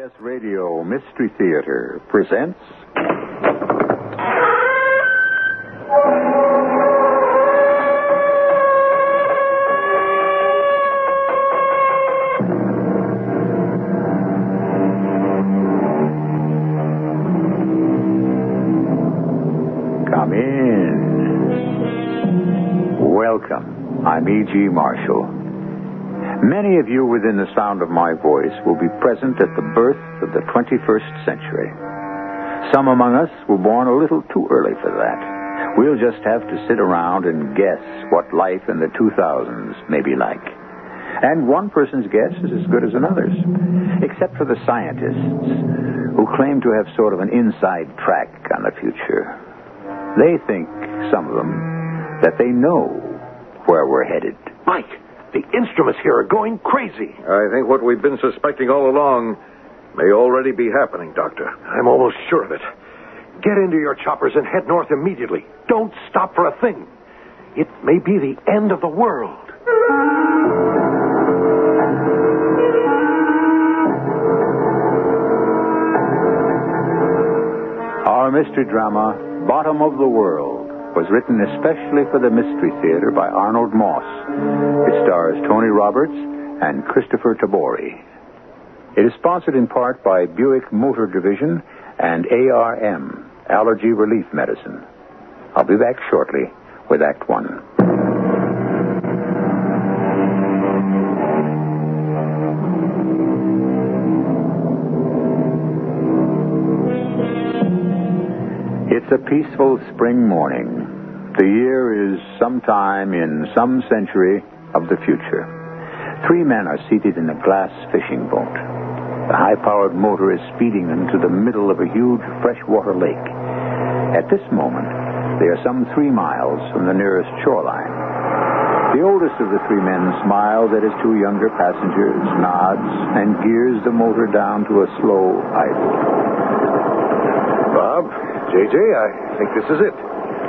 CBS Radio Mystery Theater presents. Come in. Welcome. I'm E.G. Marshall. Many of you within the sound of my voice will be present at the birth of the 21st century. Some among us were born a little too early for that. We'll just have to sit around and guess what life in the 2000s may be like. And one person's guess is as good as another's, except for the scientists who claim to have sort of an inside track on the future. They think, some of them, that they know where we're headed. Mike, the instruments here are going crazy. I think what we've been suspecting all along may already be happening, Doctor. I'm almost sure of it. Get into your choppers and head north immediately. Don't stop for a thing. It may be the end of the world. Our mystery drama, Bottom of the World, was written especially for the Mystery Theater by Arnold Moss. It stars Tony Roberts and Kristoffer Tabori. It is sponsored in part by Buick Motor Division and ARM, Allergy Relief Medicine. I'll be back shortly with Act One. It's a peaceful spring morning. The year is sometime in some century of the future. Three men are seated in a glass fishing boat. The high powered motor is speeding them to the middle of a huge freshwater lake. At this moment, they are some three miles from the nearest shoreline. The oldest of the three men smiles at his two younger passengers, nods, and gears the motor down to a slow idle. Bob, JJ, I think this is it.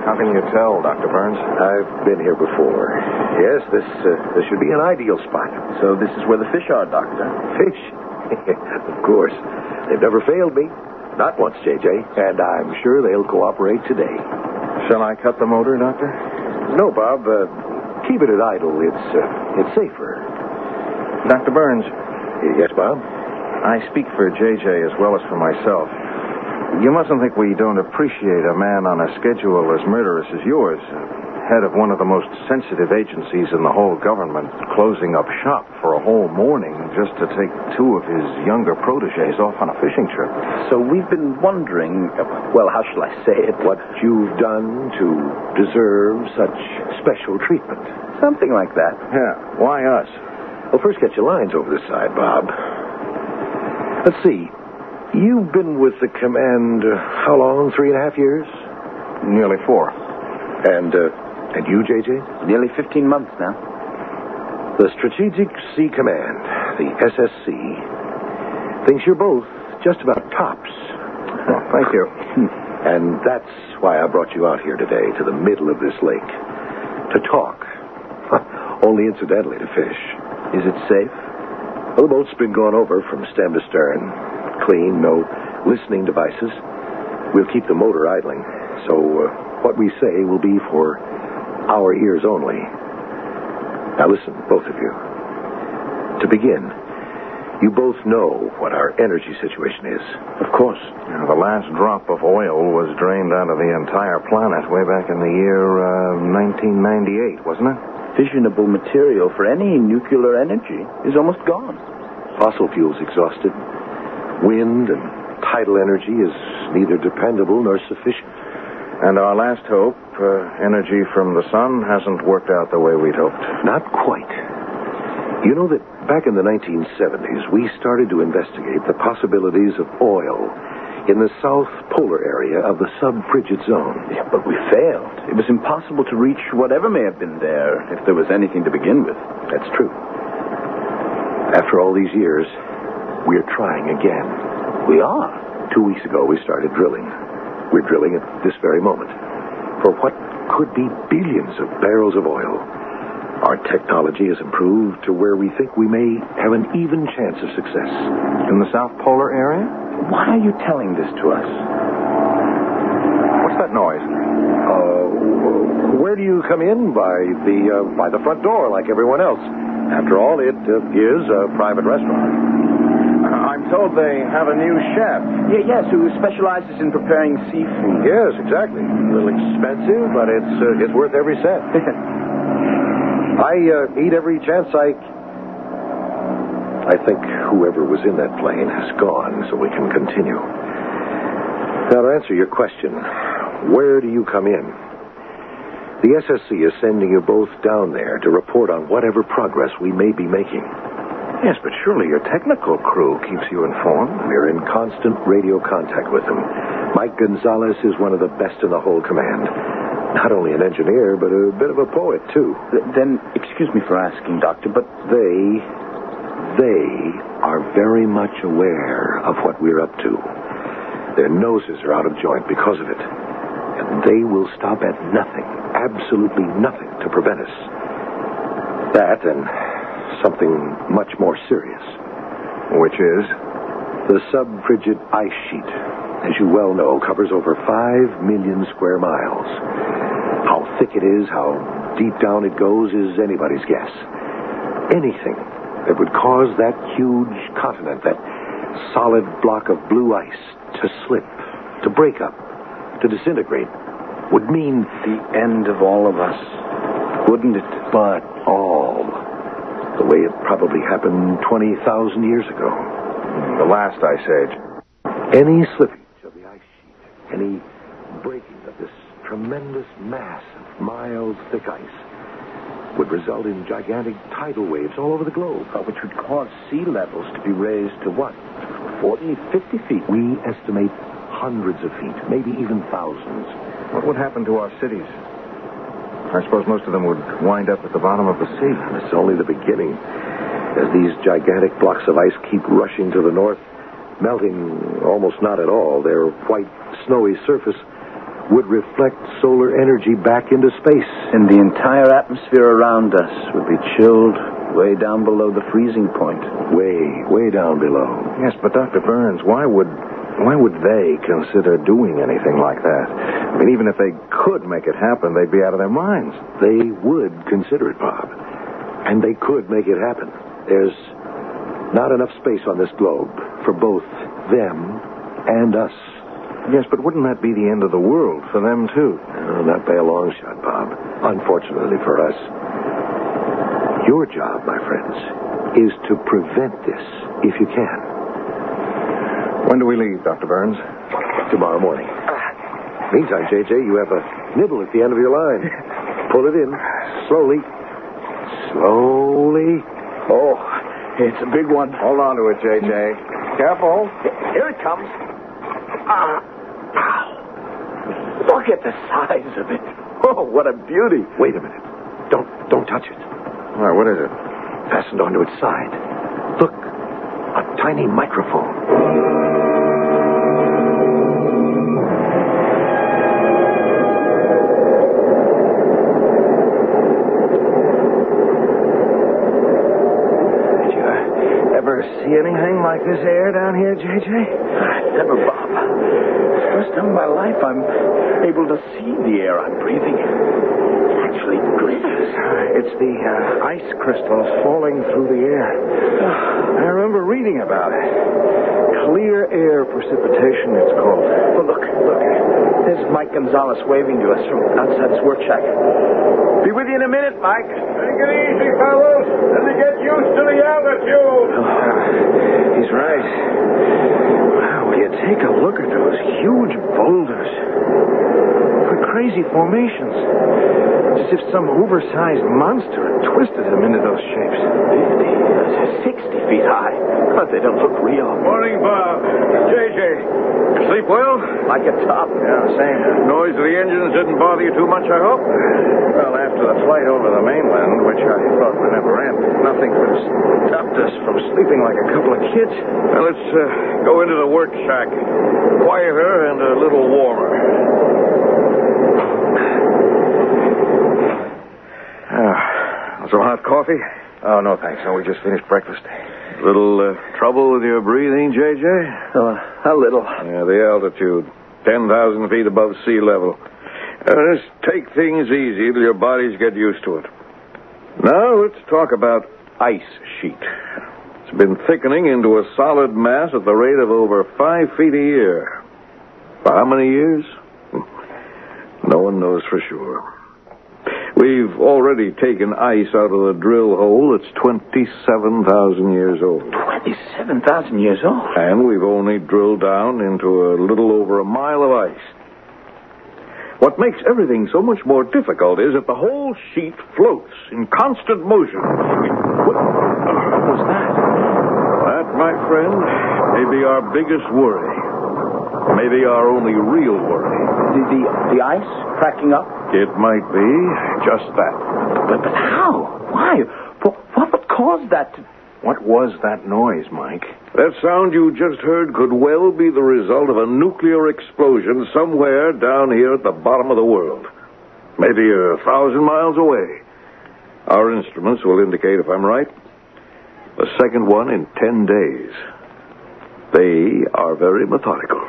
How can you tell, Dr. Burns? I've been here before. Yes, this uh, this should be an ideal spot. So this is where the fish are, Doctor. Fish? of course. They've never failed me. Not once, JJ. And I'm sure they'll cooperate today. Shall I cut the motor, Doctor? No, Bob. Uh, keep it at idle. It's uh, it's safer. Dr. Burns, Yes, Bob. I speak for JJ as well as for myself. You mustn't think we don't appreciate a man on a schedule as murderous as yours, head of one of the most sensitive agencies in the whole government, closing up shop for a whole morning just to take two of his younger proteges off on a fishing trip. So we've been wondering, well, how shall I say it? What you've done to deserve such special treatment. Something like that. Yeah, why us? Well, first get your lines over the side, Bob. Let's see. You've been with the command uh, how long? Three and a half years? Nearly four. And uh, and you, JJ? Nearly 15 months now. The Strategic Sea Command, the SSC, thinks you're both just about tops. Oh, thank you. And that's why I brought you out here today to the middle of this lake to talk. Only incidentally to fish. Is it safe? Well, the boat's been gone over from stem to stern. Clean, no listening devices. We'll keep the motor idling. So uh, what we say will be for our ears only. Now listen, both of you. To begin, you both know what our energy situation is. Of course. The last drop of oil was drained out of the entire planet way back in the year uh, 1998, wasn't it? Fissionable material for any nuclear energy is almost gone. Fossil fuels exhausted. Wind and tidal energy is neither dependable nor sufficient. And our last hope, uh, energy from the sun, hasn't worked out the way we'd hoped. Not quite. You know that back in the 1970s, we started to investigate the possibilities of oil in the south polar area of the sub-frigid zone. Yeah, but we failed. It was impossible to reach whatever may have been there, if there was anything to begin with. That's true. After all these years, we're trying again. We are. Two weeks ago, we started drilling. We're drilling at this very moment for what could be billions of barrels of oil. Our technology has improved to where we think we may have an even chance of success. In the South Polar area? Why are you telling this to us? What's that noise? Uh, where do you come in? By the uh, by the front door, like everyone else. After all, it uh, is a private restaurant. I'm told they have a new chef. Y- yes, who specializes in preparing seafood. Yes, exactly. A little expensive, but it's uh, it's worth every cent. I uh, eat every chance I. I think whoever was in that plane has gone, so we can continue. Now, to answer your question, where do you come in? The SSC is sending you both down there to report on whatever progress we may be making. Yes, but surely your technical crew keeps you informed. We're in constant radio contact with them. Mike Gonzalez is one of the best in the whole command. Not only an engineer, but a bit of a poet, too. Th- then, excuse me for asking, Doctor, but They, they are very much aware of what we're up to. Their noses are out of joint because of it. And they will stop at nothing, absolutely nothing, to prevent us. That and something much more serious. Which is? The subfrigid ice sheet, as you well know, covers over five million square miles. How thick it is, how deep down it goes, is anybody's guess. Anything that would cause that huge continent, that solid block of blue ice, to slip, to break up, to disintegrate, would mean the end of all of us, wouldn't it? but all. The way it probably happened 20,000 years ago. The last ice age. Any slippage of the ice sheet, any breaking of this tremendous mass of miles thick ice, would result in gigantic tidal waves all over the globe. Which would cause sea levels to be raised to what? 40, 50 feet? We estimate hundreds of feet, maybe even thousands. What would happen to our cities? I suppose most of them would wind up at the bottom of the sea. It's only the beginning. As these gigantic blocks of ice keep rushing to the north, melting almost not at all, their white, snowy surface would reflect solar energy back into space. And the entire atmosphere around us would be chilled way down below the freezing point. Way, way down below. Yes, but Dr. Burns, why would why would they consider doing anything like that? I mean, even if they could make it happen, they'd be out of their minds. They would consider it, Bob. And they could make it happen. There's not enough space on this globe for both them and us. Yes, but wouldn't that be the end of the world for them, too? Uh, not by a long shot, Bob. Unfortunately for us. Your job, my friends, is to prevent this if you can. When do we leave, Dr. Burns? Tomorrow morning. Meantime, JJ, you have a nibble at the end of your line. Pull it in. Slowly. Slowly. Oh, it's a big one. Hold on to it, JJ. Careful. Here it comes. Ah, ow. Look at the size of it. Oh, what a beauty. Wait a minute. Don't don't touch it. All right, what is it? Fastened onto its side. Look. A tiny microphone. See anything like this air down here, JJ? Never, Bob. First time in my life I'm able to see the air I'm breathing. It actually glitters. It's the uh, ice crystals falling through the air. I remember reading about it. Clear air precipitation, it's called. Oh, look, look. There's Mike Gonzalez waving to us from outside his work shack. Be with you in a minute, Mike. Take it easy, fellows, and to get used to the altitude. He's right. Wow, will you take a look at those huge boulders? What crazy formations. It's as if some oversized monster had twisted them into those shapes. 50, 60 feet high. Oh, they don't look real. Morning, Bob. JJ, you sleep well? Like a top. Yeah, same. The Noise of the engines didn't bother you too much, I hope? Well, after the flight over the mainland, which I thought would never end, nothing could have stopped us from sleeping like a couple of kids. Well, let's uh, go into the work shack. Quieter and a little warmer. Ah, some hot coffee? Oh, no, thanks. No, we just finished breakfast. Little uh, trouble with your breathing, J.J.? Uh, a little. Yeah, the altitude. 10,000 feet above sea level. Uh, just take things easy till your bodies get used to it. Now, let's talk about ice sheet. It's been thickening into a solid mass at the rate of over five feet a year. For how many years? No one knows for sure. We've already taken ice out of the drill hole that's 27,000 years old. 27,000 years old. And we've only drilled down into a little over a mile of ice. What makes everything so much more difficult is that the whole sheet floats in constant motion. What, what was that? That, my friend, may be our biggest worry. Maybe our only real worry. The, the, the ice cracking up? It might be just that. But, but how? Why? What, what would cause that to... What was that noise, Mike? That sound you just heard could well be the result of a nuclear explosion somewhere down here at the bottom of the world. Maybe a thousand miles away. Our instruments will indicate if I'm right. The second one in ten days. They are very methodical.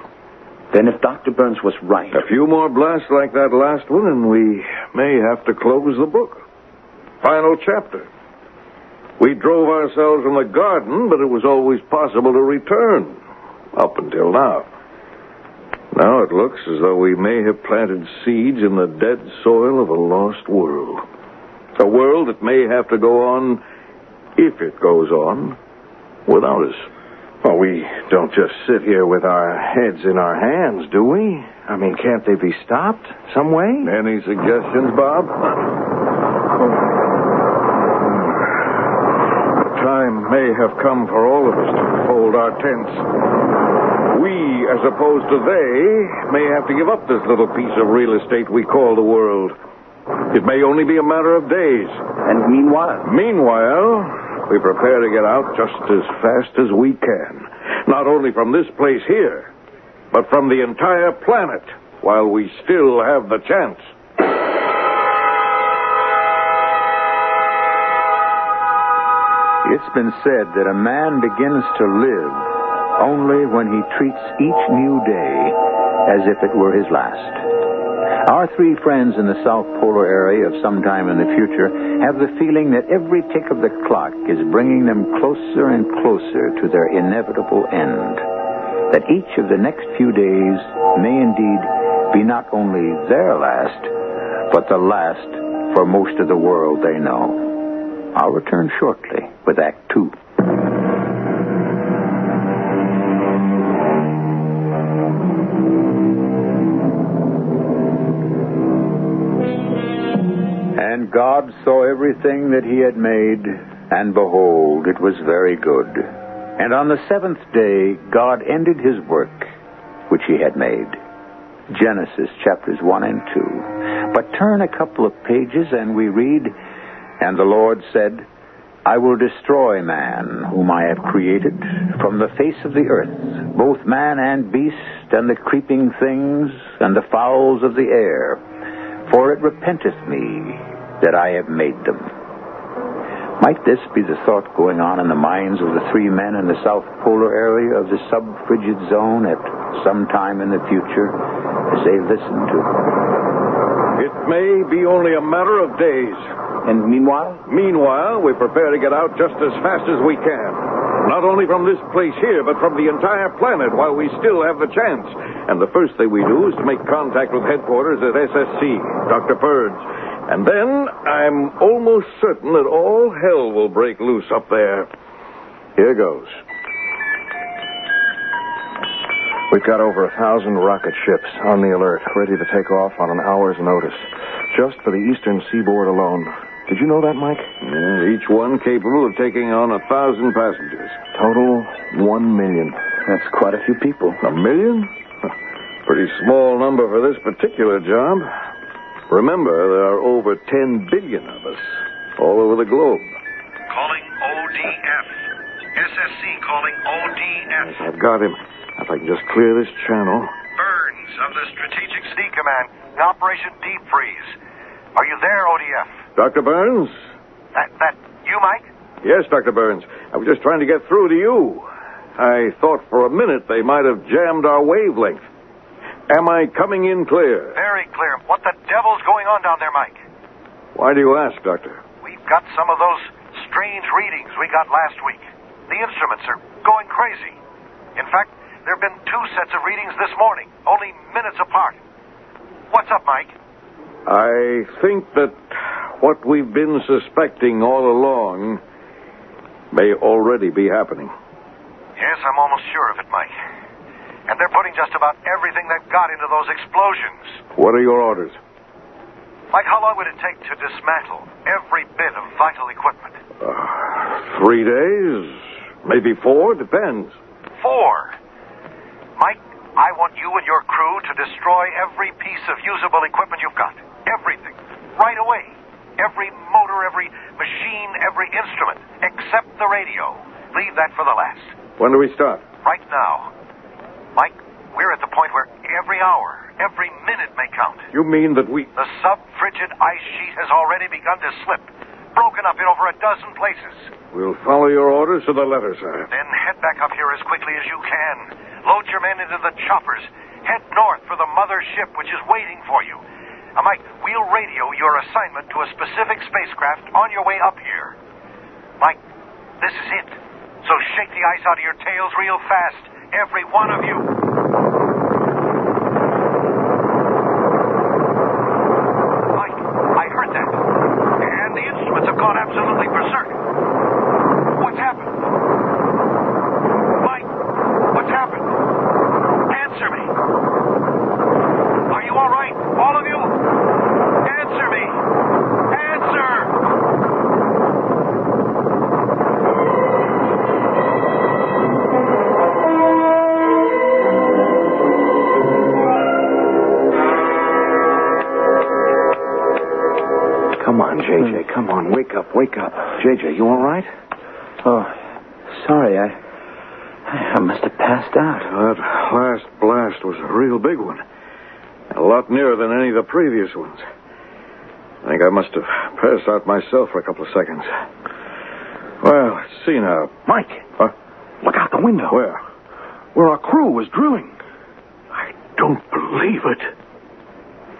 Then if Dr. Burns was right... A few more blasts like that last one, and we may have to close the book. Final chapter. We drove ourselves from the garden, but it was always possible to return. Up until now. Now it looks as though we may have planted seeds in the dead soil of a lost world. A world that may have to go on, if it goes on, without us. Well, we don't just sit here with our heads in our hands, do we? I mean, can't they be stopped some way? Any suggestions, Bob? The time may have come for all of us to fold our tents. We, as opposed to they, may have to give up this little piece of real estate we call the world. It may only be a matter of days. And meanwhile... Meanwhile, we prepare to get out just as fast as we can. Not only from this place here, but from the entire planet while we still have the chance. It's been said that a man begins to live only when he treats each new day as if it were his last. Our three friends in the South Polar area of some time in the future have the feeling that every tick of the clock is bringing them closer and closer to their inevitable end. That each of the next few days may indeed be not only their last, but the last for most of the world they know. I'll return shortly with Act Two. God saw everything that he had made, and behold, it was very good. And on the seventh day, God ended his work which he had made. Genesis chapters 1 and 2. But turn a couple of pages and we read, And the Lord said, I will destroy man, whom I have created, from the face of the earth, both man and beast, and the creeping things, and the fowls of the air. For it repenteth me that I have made them. Might this be the thought going on in the minds of the three men in the South Polar area of the sub-frigid zone at some time in the future as they listen to... It may be only a matter of days. And meanwhile? Meanwhile, we prepare to get out just as fast as we can. Not only from this place here, but from the entire planet while we still have the chance. And the first thing we do is to make contact with headquarters at SSC, Dr. Burns. And then I'm almost certain that all hell will break loose up there. Here goes. We've got over a thousand rocket ships on the alert, ready to take off on an hour's notice, just for the eastern seaboard alone. Did you know that, Mike? Yeah, each one capable of taking on a thousand passengers. Total one million. That's quite a few people. A million? Pretty small number for this particular job. Remember, there are over 10 billion of us all over the globe. Calling ODF. SSC calling ODF. Yes, I've got him. If I can just clear this channel. Burns of the Strategic Sea Command in Operation Deep Freeze. Are you there, ODF? Dr. Burns? That, that, you, Mike? Yes, Dr. Burns. I was just trying to get through to you. I thought for a minute they might have jammed our wavelength. Am I coming in clear? Very clear. What the devil's going on down there, Mike? Why do you ask, Doctor? We've got some of those strange readings we got last week. The instruments are going crazy. In fact, there have been two sets of readings this morning, only minutes apart. What's up, Mike? I think that what we've been suspecting all along may already be happening. Yes, I'm almost sure of it, Mike. And they're putting just about everything they've got into those explosions. What are your orders? Mike, how long would it take to dismantle every bit of vital equipment? Uh, three days, maybe four, depends. Four. Mike, I want you and your crew to destroy every piece of usable equipment you've got. Everything. Right away. Every motor, every machine, every instrument, except the radio. Leave that for the last. When do we start? Right now. Mike, we're at the point where every hour, every minute may count. You mean that we. The sub-frigid ice sheet has already begun to slip, broken up in over a dozen places. We'll follow your orders to the letter, sir. Then head back up here as quickly as you can. Load your men into the choppers. Head north for the mother ship, which is waiting for you. Uh, Mike, we'll radio your assignment to a specific spacecraft on your way up here. Mike, this is it. So shake the ice out of your tails real fast, every one of you. Wake up. JJ, you all right? Oh, sorry. I, I must have passed out. That last blast was a real big one. A lot nearer than any of the previous ones. I think I must have passed out myself for a couple of seconds. Well, let's see now. Mike, Huh? look out the window. Where? Where our crew was drilling. I don't believe it.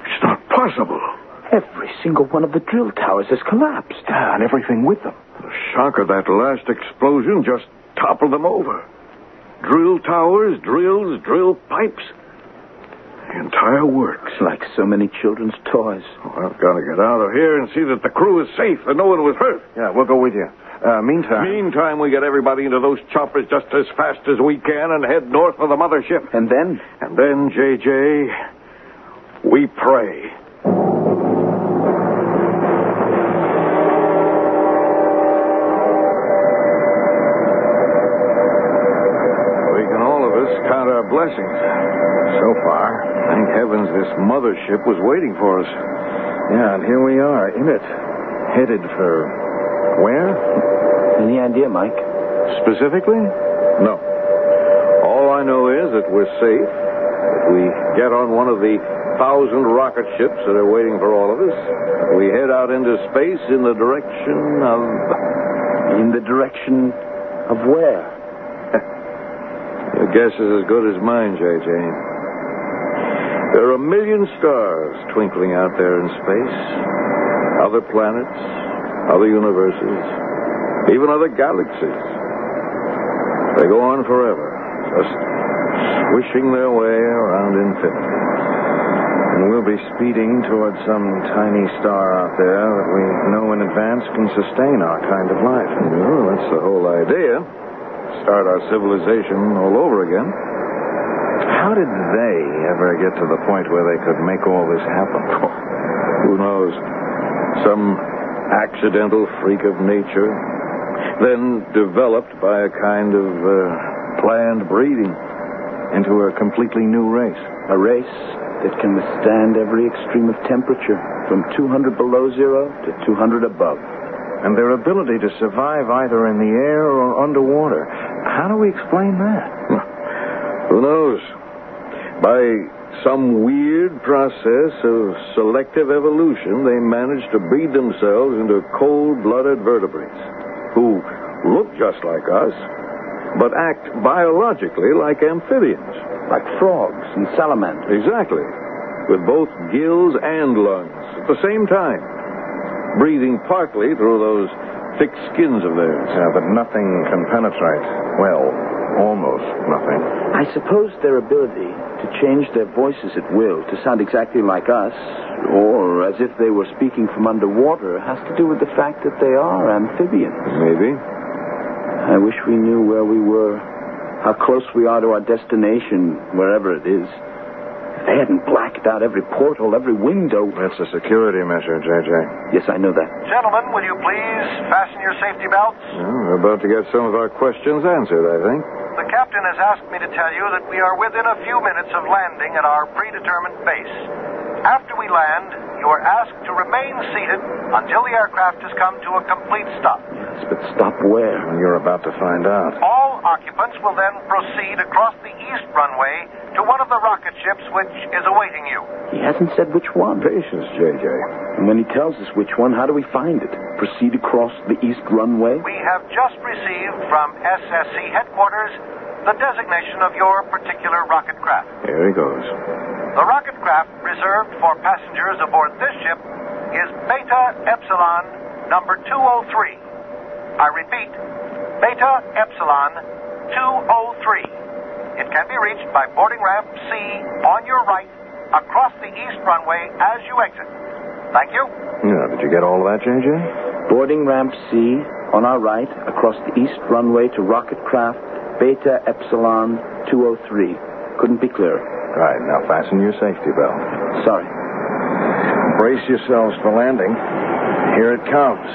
It's not possible. Every single one of the drill towers has collapsed. Yeah, and everything with them. The shock of that last explosion just toppled them over. Drill towers, drills, drill pipes. The entire works. Like so many children's toys. Oh, I've got to get out of here and see that the crew is safe and no one was hurt. Yeah, we'll go with you. Uh, meantime. Meantime, we get everybody into those choppers just as fast as we can and head north for the mothership. And then? And then, JJ, we pray. Mothership was waiting for us. Yeah, and here we are in it. Headed for where? Any idea, Mike? Specifically? No. All I know is that we're safe, If we get on one of the thousand rocket ships that are waiting for all of us. We head out into space in the direction of. In the direction of where? Your guess is as good as mine, J.J. There are a million stars twinkling out there in space. Other planets, other universes, even other galaxies. They go on forever, just swishing their way around infinity. And we'll be speeding towards some tiny star out there that we know in advance can sustain our kind of life. Well, that's the whole idea. Start our civilization all over again. How did they ever get to the point where they could make all this happen? Who knows? Some accidental freak of nature, then developed by a kind of uh, planned breeding. Into a completely new race. A race that can withstand every extreme of temperature, from 200 below zero to 200 above. And their ability to survive either in the air or underwater. How do we explain that? Who knows? By some weird process of selective evolution, they managed to breed themselves into cold-blooded vertebrates who look just like us, but act biologically like amphibians. Like frogs and salamanders. Exactly. With both gills and lungs at the same time, breathing partly through those thick skins of theirs. Yeah, but nothing can penetrate. Well, almost nothing. I suppose their ability to change their voices at will to sound exactly like us, or as if they were speaking from underwater, has to do with the fact that they are amphibians. Maybe. I wish we knew where we were, how close we are to our destination, wherever it is. If they hadn't blacked out every porthole, every window. That's a security measure, J.J. Yes, I know that. Gentlemen, will you please fasten your safety belts? Well, we're about to get some of our questions answered, I think. The captain has asked me to tell you that we are within a few minutes of landing at our predetermined base. After we land, you are asked to remain seated until the aircraft has come to a complete stop. Yes, but stop where? You're about to find out. All occupants will then proceed across the east runway to one of the rocket ships which is awaiting you. He hasn't said which one. Patience, J.J. And when he tells us which one, how do we find it? Proceed across the east runway? We have just received from SSC headquarters the designation of your particular rocket craft. Here he goes. The rocket craft reserved for passengers aboard this ship is Beta Epsilon number 203. I repeat, Beta Epsilon 203. It can be reached by boarding ramp C on your right across the east runway as you exit. Thank you. Yeah, did you get all of that, J.J.? Boarding ramp C on our right across the east runway to rocket craft Beta Epsilon 203. Couldn't be clearer. All right, now fasten your safety belt. Sorry. Brace yourselves for landing. Here it comes.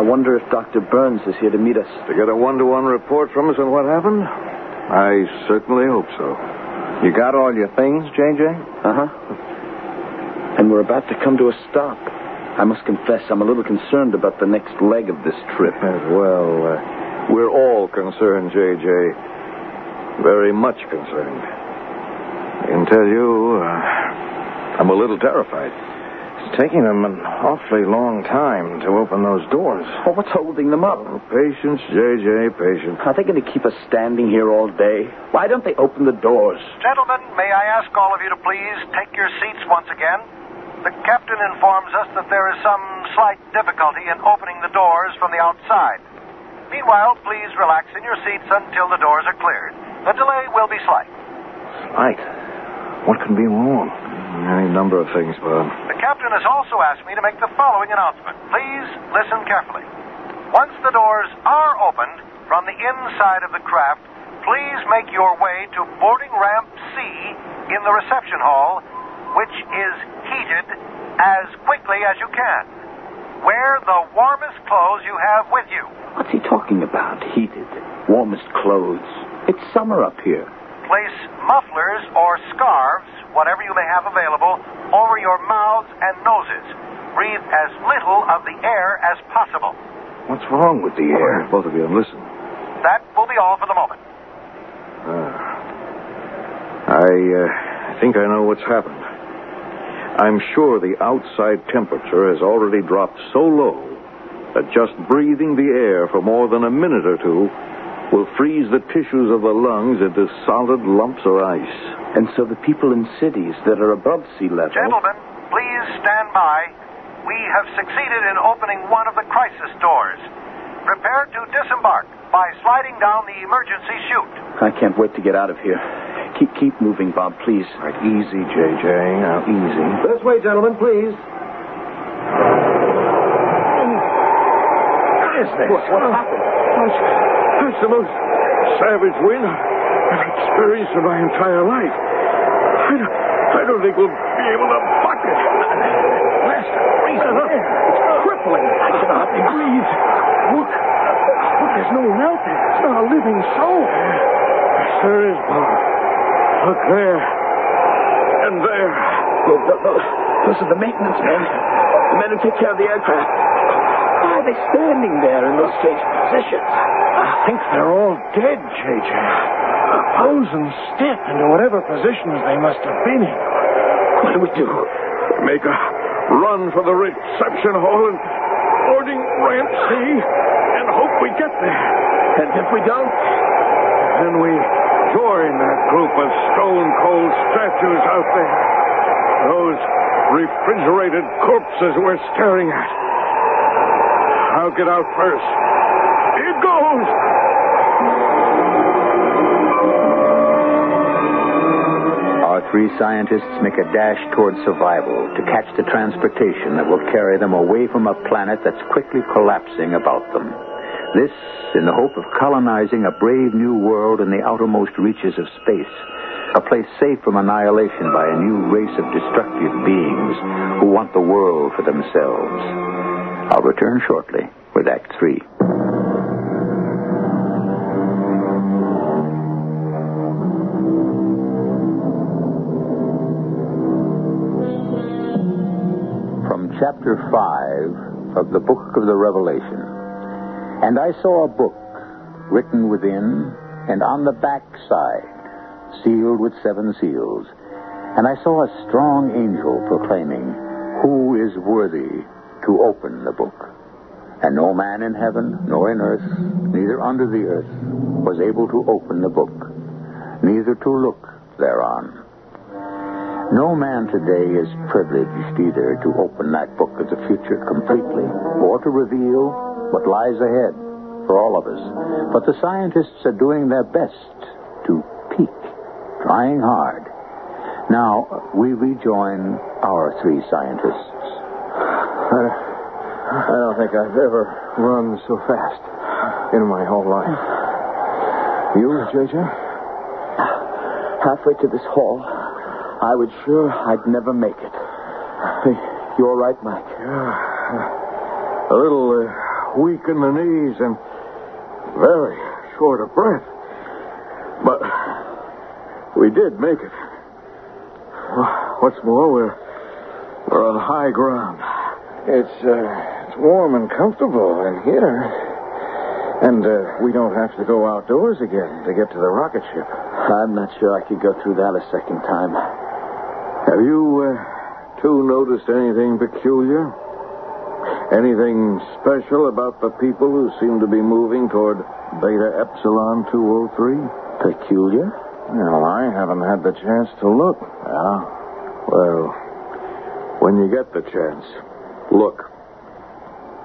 I wonder if Dr. Burns is here to meet us. To get a one-to-one report from us on what happened? I certainly hope so. You got all your things, J.J.? Uh huh. And we're about to come to a stop. I must confess, I'm a little concerned about the next leg of this trip. Well, uh, we're all concerned, J.J. Very much concerned. I can tell you, uh, I'm a little terrified. It's taking them an awfully long time to open those doors. Oh, what's holding them up? Oh, patience, J.J., patience. Are they going to keep us standing here all day? Why don't they open the doors? Gentlemen, may I ask all of you to please take your seats once again? The captain informs us that there is some slight difficulty in opening the doors from the outside. Meanwhile, please relax in your seats until the doors are cleared. The delay will be slight. Slight? What can be wrong? Any number of things, Bob. Um, the captain has also asked me to make the following announcement. Please listen carefully. Once the doors are opened from the inside of the craft, please make your way to boarding ramp C in the reception hall, which is heated as quickly as you can. Wear the warmest clothes you have with you. What's he talking about? Heated. Warmest clothes. It's summer up here. Place mufflers or scarves, whatever you may have available, over your mouths and noses. Breathe as little of the air as possible. What's wrong with the Here, air? both of you, listen. That will be all for the moment. I uh, think I know what's happened. I'm sure the outside temperature has already dropped so low that just breathing the air for more than a minute or two will freeze the tissues of the lungs into solid lumps of ice. And so the people in cities that are above sea level. Gentlemen, please stand by. We have succeeded in opening one of the crisis doors. Prepare to disembark by sliding down the emergency chute. I can't wait to get out of here. Keep keep moving, Bob, please. Right, easy, J.J. Now, easy. This way, gentlemen, please. What is this? What, what happened? That's, the most savage wind I've experienced in my entire life. I don't, I don't think we'll be able to buck it. Blast it. Freezing air. It's crippling. I can hardly breathe. Look. Look, there's no one out there. It's not a living soul. Yes, there is, Bob. Look there. And there. Those, those, those are the maintenance men. The men who take care of the aircraft. Why are they standing there in those strange positions? I think they're all dead, J.J. Frozen stiff into whatever positions they must have been in. What do we do? Make a run for the reception hall and boarding ramp C and hope we get there. And if we don't? Then we join that group of stone cold statues out there. Those refrigerated corpses we're staring at. I'll get out first. Here goes! Our three scientists make a dash toward survival to catch the transportation that will carry them away from a planet that's quickly collapsing about them. This in the hope of colonizing a brave new world in the outermost reaches of space, a place safe from annihilation by a new race of destructive beings who want the world for themselves. I'll return shortly with Act Three. From chapter 5 of the book of the Revelation. And I saw a book written within and on the back side, sealed with seven seals. And I saw a strong angel proclaiming, Who is worthy to open the book? And no man in heaven, nor in earth, neither under the earth, was able to open the book, neither to look thereon. No man today is privileged either to open that book of the future completely or to reveal what lies ahead for all of us. But the scientists are doing their best to peek, trying hard. Now, we rejoin our three scientists. I, I don't think I've ever run so fast in my whole life. You, J.J.? Halfway to this hall, I was sure I'd never make it. Hey, you all right, Mike? A little uh, weak in the knees and very short of breath. But we did make it. What's more, we're, we're on high ground. It's, uh, it's warm and comfortable in here. And uh, we don't have to go outdoors again to get to the rocket ship. I'm not sure I could go through that a second time. Have you uh, two noticed anything peculiar? Anything special about the people who seem to be moving toward Beta Epsilon 203? Peculiar? Well, I haven't had the chance to look. Yeah? Well, when you get the chance, look.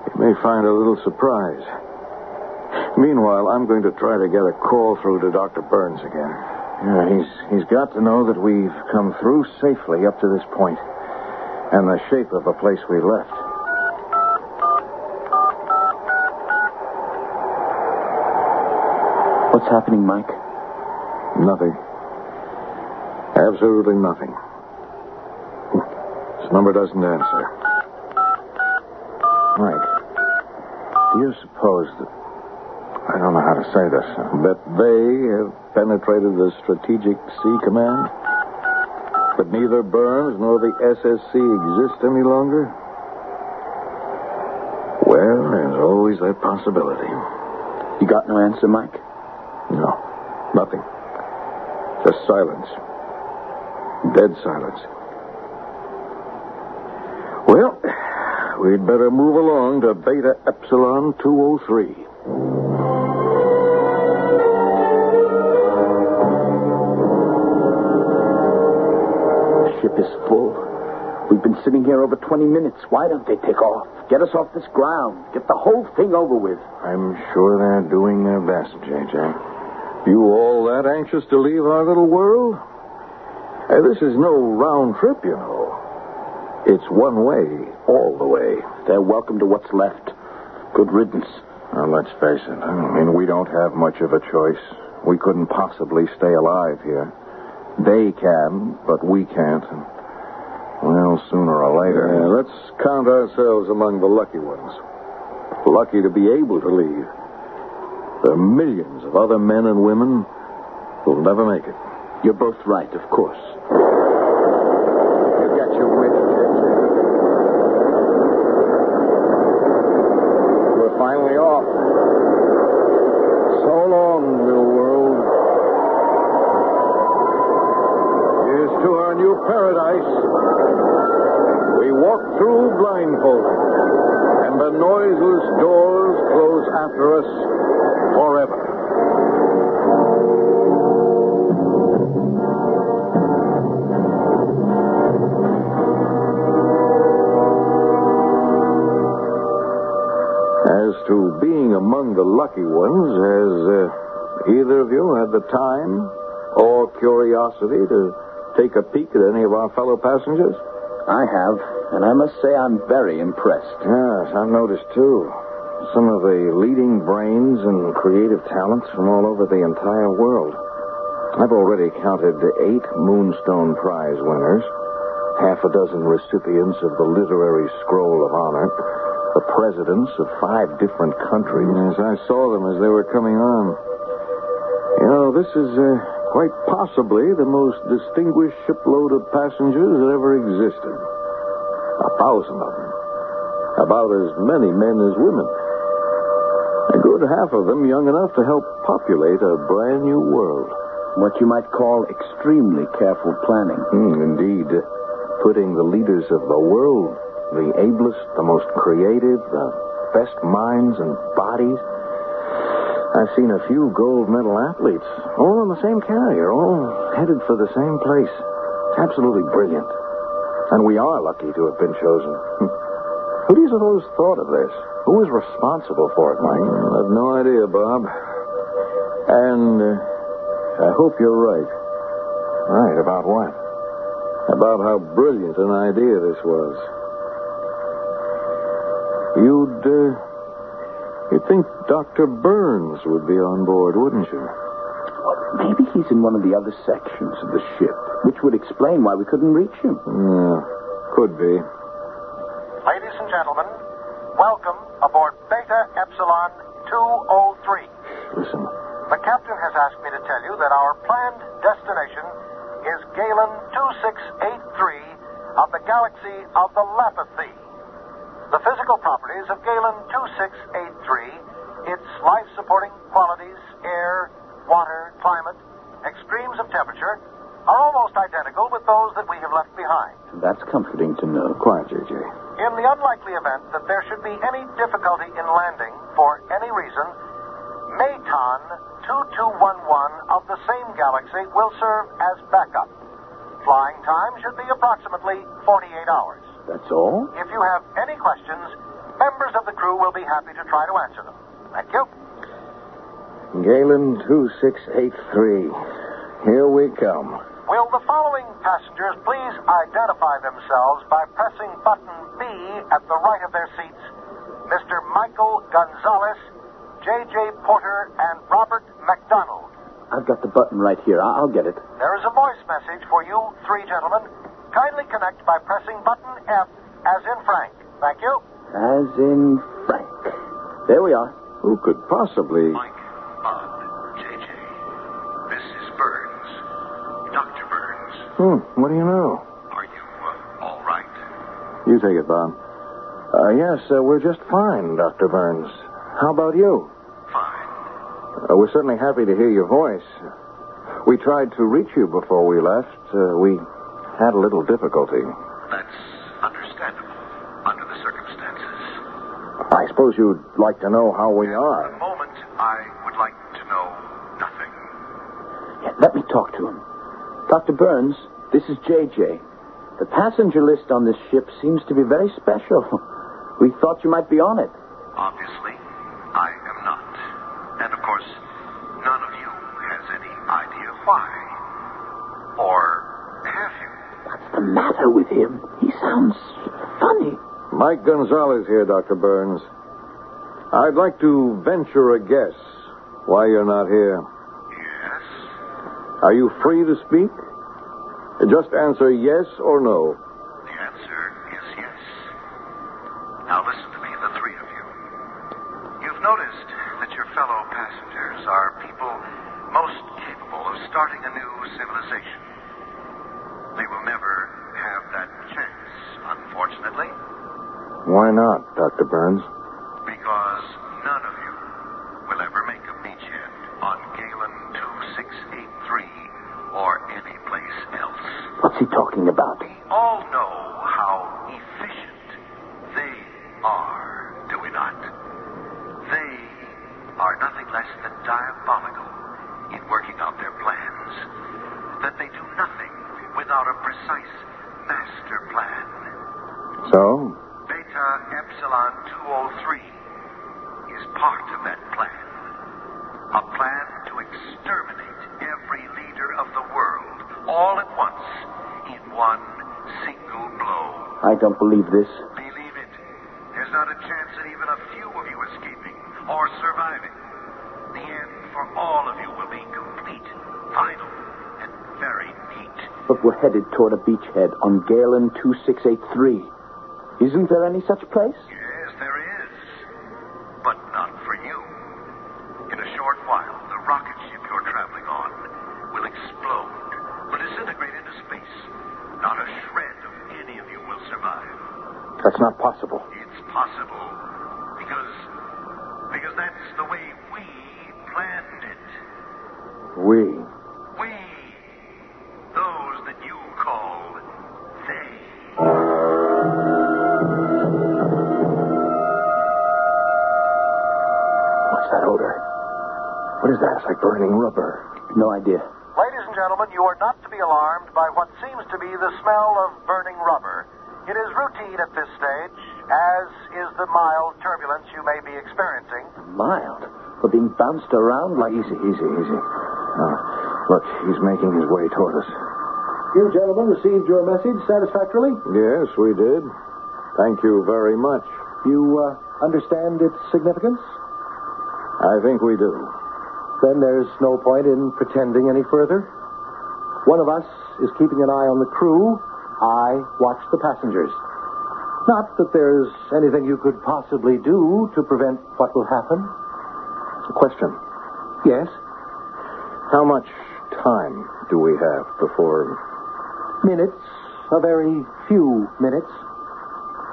You may find a little surprise. Meanwhile, I'm going to try to get a call through to Dr. Burns again. Yeah, he's he's got to know that we've come through safely up to this point, and the shape of the place we left. What's happening, Mike? Nothing. Absolutely nothing. This number doesn't answer. Mike, do you suppose that I don't know how to say this. Bet they have penetrated the Strategic Sea Command? But neither Burns nor the SSC exist any longer? Well, there's always that possibility. You got no answer, Mike? No, nothing. Just silence. Dead silence. Well, we'd better move along to Beta Epsilon 203. The ship is full. We've been sitting here over 20 minutes. Why don't they take off? Get us off this ground. Get the whole thing over with. I'm sure they're doing their best, J.J. You all that anxious to leave our little world? Hey, this is no round trip, you know. It's one way, all the way. They're welcome to what's left. Good riddance. Well, let's face it. I mean, we don't have much of a choice. We couldn't possibly stay alive here. They can, but we can't. And, well, sooner or later. Yeah, let's count ourselves among the lucky ones. Lucky to be able to leave. There are millions of other men and women who'll never make it. You're both right, of course. You got your wish, JJ. We're finally off. So long, little world. Here's to our new paradise. We walk through blindfolded, and the noiseless doors close after us forever. As to being among the lucky ones, has uh, either of you had the time or curiosity to take a peek at any of our fellow passengers? I have, and I must say I'm very impressed. Yes, I've noticed too. Some of the leading brains and creative talents from all over the entire world. I've already counted eight Moonstone Prize winners, half a dozen recipients of the Literary Scroll of Honor, the presidents of five different countries. Yes, I saw them as they were coming on. You know, this is uh, quite possibly the most distinguished shipload of passengers that ever existed. A thousand of them. About as many men as women. A good half of them young enough to help populate a brand new world. What you might call extremely careful planning. Hmm, indeed. Putting the leaders of the world, the ablest, the most creative, the best minds and bodies. I've seen a few gold medal athletes, all on the same carrier, all headed for the same place. It's absolutely brilliant. And we are lucky to have been chosen. Who do you suppose thought of this? Who was responsible for it, Mike? I have no idea, Bob. And uh, I hope you're right. Right, about what? About how brilliant an idea this was. You'd, uh, you'd think Dr. Burns would be on board, wouldn't you? Maybe he's in one of the other sections of the ship, which would explain why we couldn't reach him. Yeah, could be. Ladies and gentlemen, welcome aboard Beta Epsilon 203. Listen. The captain has asked me to tell you that our planned destination is Galen 2683 of the galaxy of the Lapithee. The physical properties of Galen 2683, its life supporting qualities, air, water, climate, extremes of temperature, are almost identical with those that we have left behind. That's comforting to know. Quiet, JJ. In the unlikely event that there should be any difficulty in landing for any reason, Maton 2211 of the same galaxy will serve as backup. Flying time should be approximately 48 hours. That's all? If you have any questions, members of the crew will be happy to try to answer them. Thank you. Galen 2683. Here we come. Will the following passengers please identify themselves by pressing button B at the right of their seats? Mr. Michael Gonzalez, J.J. Porter, and Robert McDonald. I've got the button right here. I- I'll get it. There is a voice message for you three gentlemen. Kindly connect by pressing button F as in Frank. Thank you. As in Frank. There we are. Who could possibly. Mike, Bob, JJ. This is Burns. Dr. Burns. Hmm, what do you know? Are you uh, all right? You take it, Bob. Uh, yes, uh, we're just fine, Dr. Burns. How about you? Fine. Uh, we're certainly happy to hear your voice. We tried to reach you before we left. Uh, we had a little difficulty. That's understandable under the circumstances. I suppose you'd like to know how we are. moment, I would like to know nothing. Yeah, let me talk to him. Dr. Burns, this is JJ. The passenger list on this ship seems to be very special. We thought you might be on it. Obviously, I am not. And of course, none of you has any idea why. Or have you? What's the matter with him? He sounds funny. Mike Gonzalez here, Dr. Burns. I'd like to venture a guess why you're not here. Are you free to speak? Just answer yes or no. The answer is yes. Now listen to me, the three of you. You've noticed that your fellow passengers are people most capable of starting a new civilization. They will never have that chance, unfortunately. Why not, Dr. Burns? Believe this. Believe it. There's not a chance at even a few of you escaping or surviving. The end for all of you will be complete, final, and very neat. But we're headed toward a beachhead on Galen 2683. Isn't there any such place? Yes, there is. But not for you. In a short while, the rocket ship you're traveling on will explode, will disintegrate into space. Not a shred of any of you will survive. That's not possible. It's possible because because that's the way we planned it. We. We, those that you call they. What's that odor? What is that? It's like burning rubber. No idea. Ladies and gentlemen, you are not to be alarmed by what seems to be the smell of burning rubber. It is routine at this stage, as is the mild turbulence you may be experiencing. Mild. We're being bounced around like. Easy, easy, easy. Uh, look, he's making his way toward us. You gentlemen received your message satisfactorily? Yes, we did. Thank you very much. You uh, understand its significance? I think we do. Then there's no point in pretending any further. One of us is keeping an eye on the crew. I watch the passengers. Not that there's anything you could possibly do to prevent what will happen. A question. Yes, How much time do we have before. minutes, a very few minutes.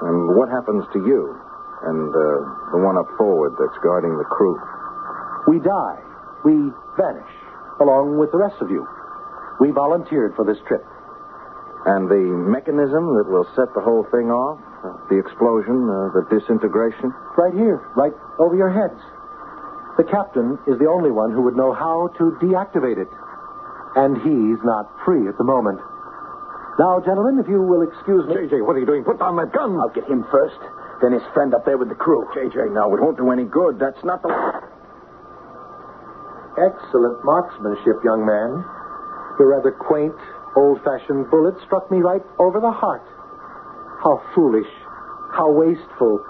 And what happens to you and uh, the one up forward that's guarding the crew? We die. We vanish, along with the rest of you. We volunteered for this trip. And the mechanism that will set the whole thing off? The explosion, uh, the disintegration? Right here, right over your heads. The captain is the only one who would know how to deactivate it. And he's not free at the moment. Now, gentlemen, if you will excuse me. JJ, what are you doing? Put down that gun! I'll get him first, then his friend up there with the crew. JJ, now, it won't do any good. That's not the. Excellent marksmanship, young man. Your rather quaint, old fashioned bullet struck me right over the heart. How foolish. How wasteful.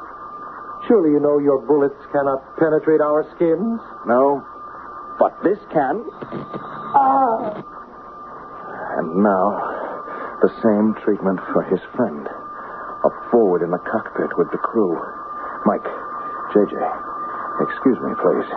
Surely you know your bullets cannot penetrate our skins. No. But this can. Ah! And now, the same treatment for his friend. Up forward in the cockpit with the crew. Mike, JJ, excuse me, please.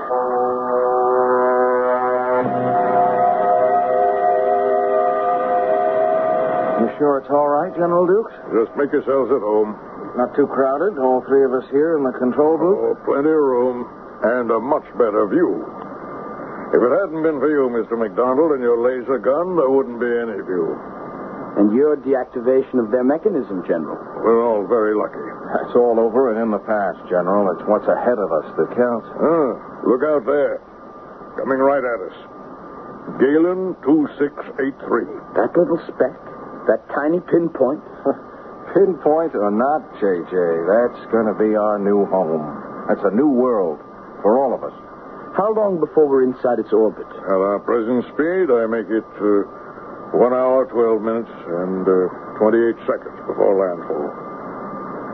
You sure it's all right, General Dukes? Just make yourselves at home. Not too crowded? All three of us here in the control booth? Oh, plenty of room and a much better view. If it hadn't been for you, Mr. McDonald, and your laser gun, there wouldn't be any view. And your deactivation of their mechanism, General. We're all very lucky. That's all over and in the past, General. It's what's ahead of us that counts. Ah, look out there. Coming right at us. Galen 2683. That little speck, that tiny pinpoint. Pinpoint or not, JJ, that's going to be our new home. That's a new world for all of us. How long before we're inside its orbit? At our present speed, I make it uh, 1 hour, 12 minutes, and uh, 28 seconds before landfall.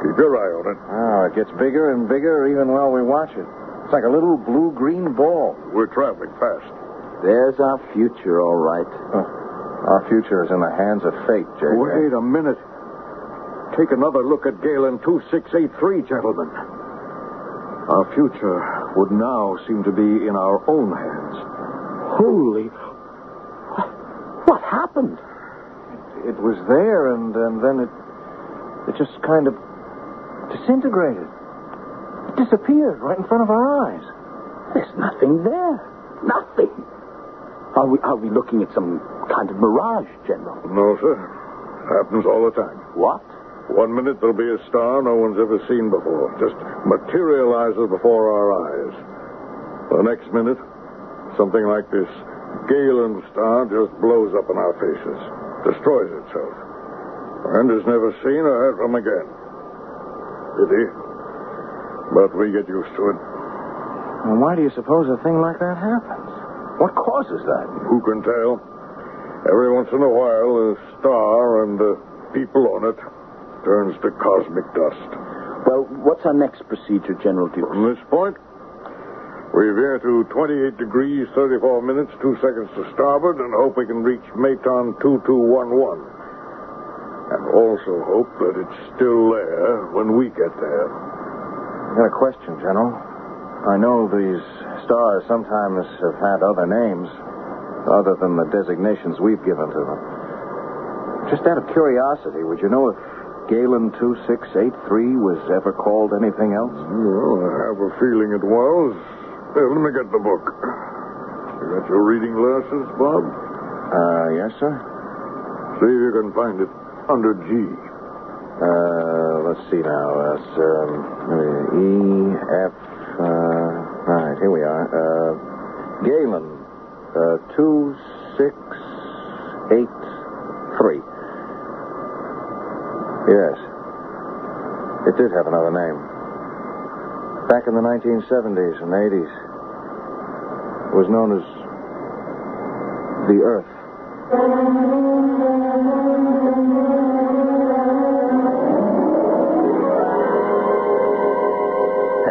Keep your eye on it. Oh, it gets bigger and bigger even while we watch it. It's like a little blue-green ball. We're traveling fast. There's our future, all right. Our future is in the hands of fate, JJ. Wait a minute. Take another look at Galen 2683, gentlemen. Our future would now seem to be in our own hands. Holy. What happened? It was there, and, and then it, it just kind of disintegrated. It disappeared right in front of our eyes. There's nothing there. Nothing. Are we, are we looking at some kind of mirage, General? No, sir. Happens all the time. What? One minute there'll be a star no one's ever seen before. Just materializes before our eyes. The next minute, something like this Galen star just blows up in our faces, destroys itself, and is never seen or heard from again. Pity. But we get used to it. And why do you suppose a thing like that happens? What causes that? Who can tell? Every once in a while, a star and the people on it turns to cosmic dust. Well, what's our next procedure, General? From this point, we veer to 28 degrees, 34 minutes, 2 seconds to starboard, and hope we can reach Maton 2211. And also hope that it's still there when we get there. I got a question, General. I know these stars sometimes have had other names, other than the designations we've given to them. Just out of curiosity, would you know if Galen 2683 was ever called anything else? Well, I have a feeling it was. Here, let me get the book. You got your reading glasses, Bob? Uh, yes, sir. See if you can find it under G. Uh, let's see now. That's, um, E, F, uh, right, here we are. Uh, Galen, uh, 2683. Yes. It did have another name. Back in the 1970s and 80s, it was known as the Earth.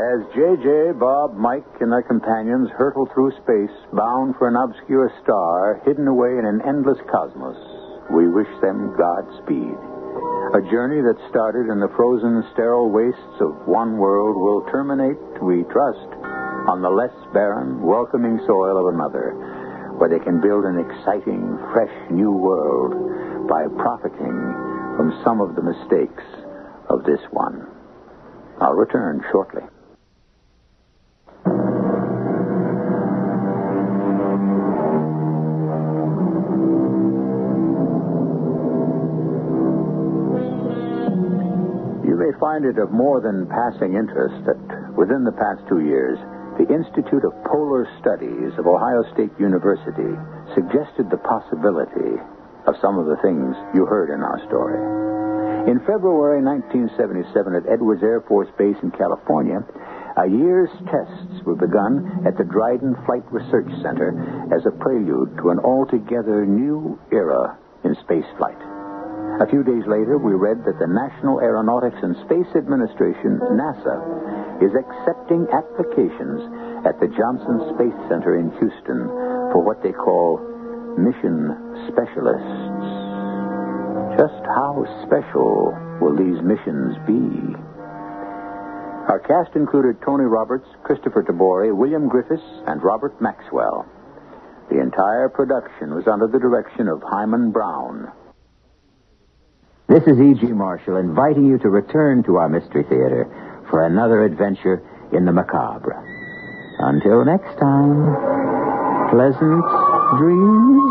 As J.J., Bob, Mike, and their companions hurtle through space, bound for an obscure star hidden away in an endless cosmos, we wish them Godspeed. A journey that started in the frozen, sterile wastes of one world will terminate, we trust, on the less barren, welcoming soil of another, where they can build an exciting, fresh new world by profiting from some of the mistakes of this one. I'll return shortly. May find it of more than passing interest that within the past two years, the Institute of Polar Studies of Ohio State University suggested the possibility of some of the things you heard in our story. In February 1977 at Edwards Air Force Base in California, a year's tests were begun at the Dryden Flight Research Center as a prelude to an altogether new era in spaceflight. A few days later, we read that the National Aeronautics and Space Administration, NASA, is accepting applications at the Johnson Space Center in Houston for what they call mission specialists. Just how special will these missions be? Our cast included Tony Roberts, Kristoffer Tabori, William Griffis, and Robert Maxwell. The entire production was under the direction of Himan Brown. This is E.G. Marshall inviting you to return to our Mystery Theater for another adventure in the macabre. Until next time, pleasant dreams.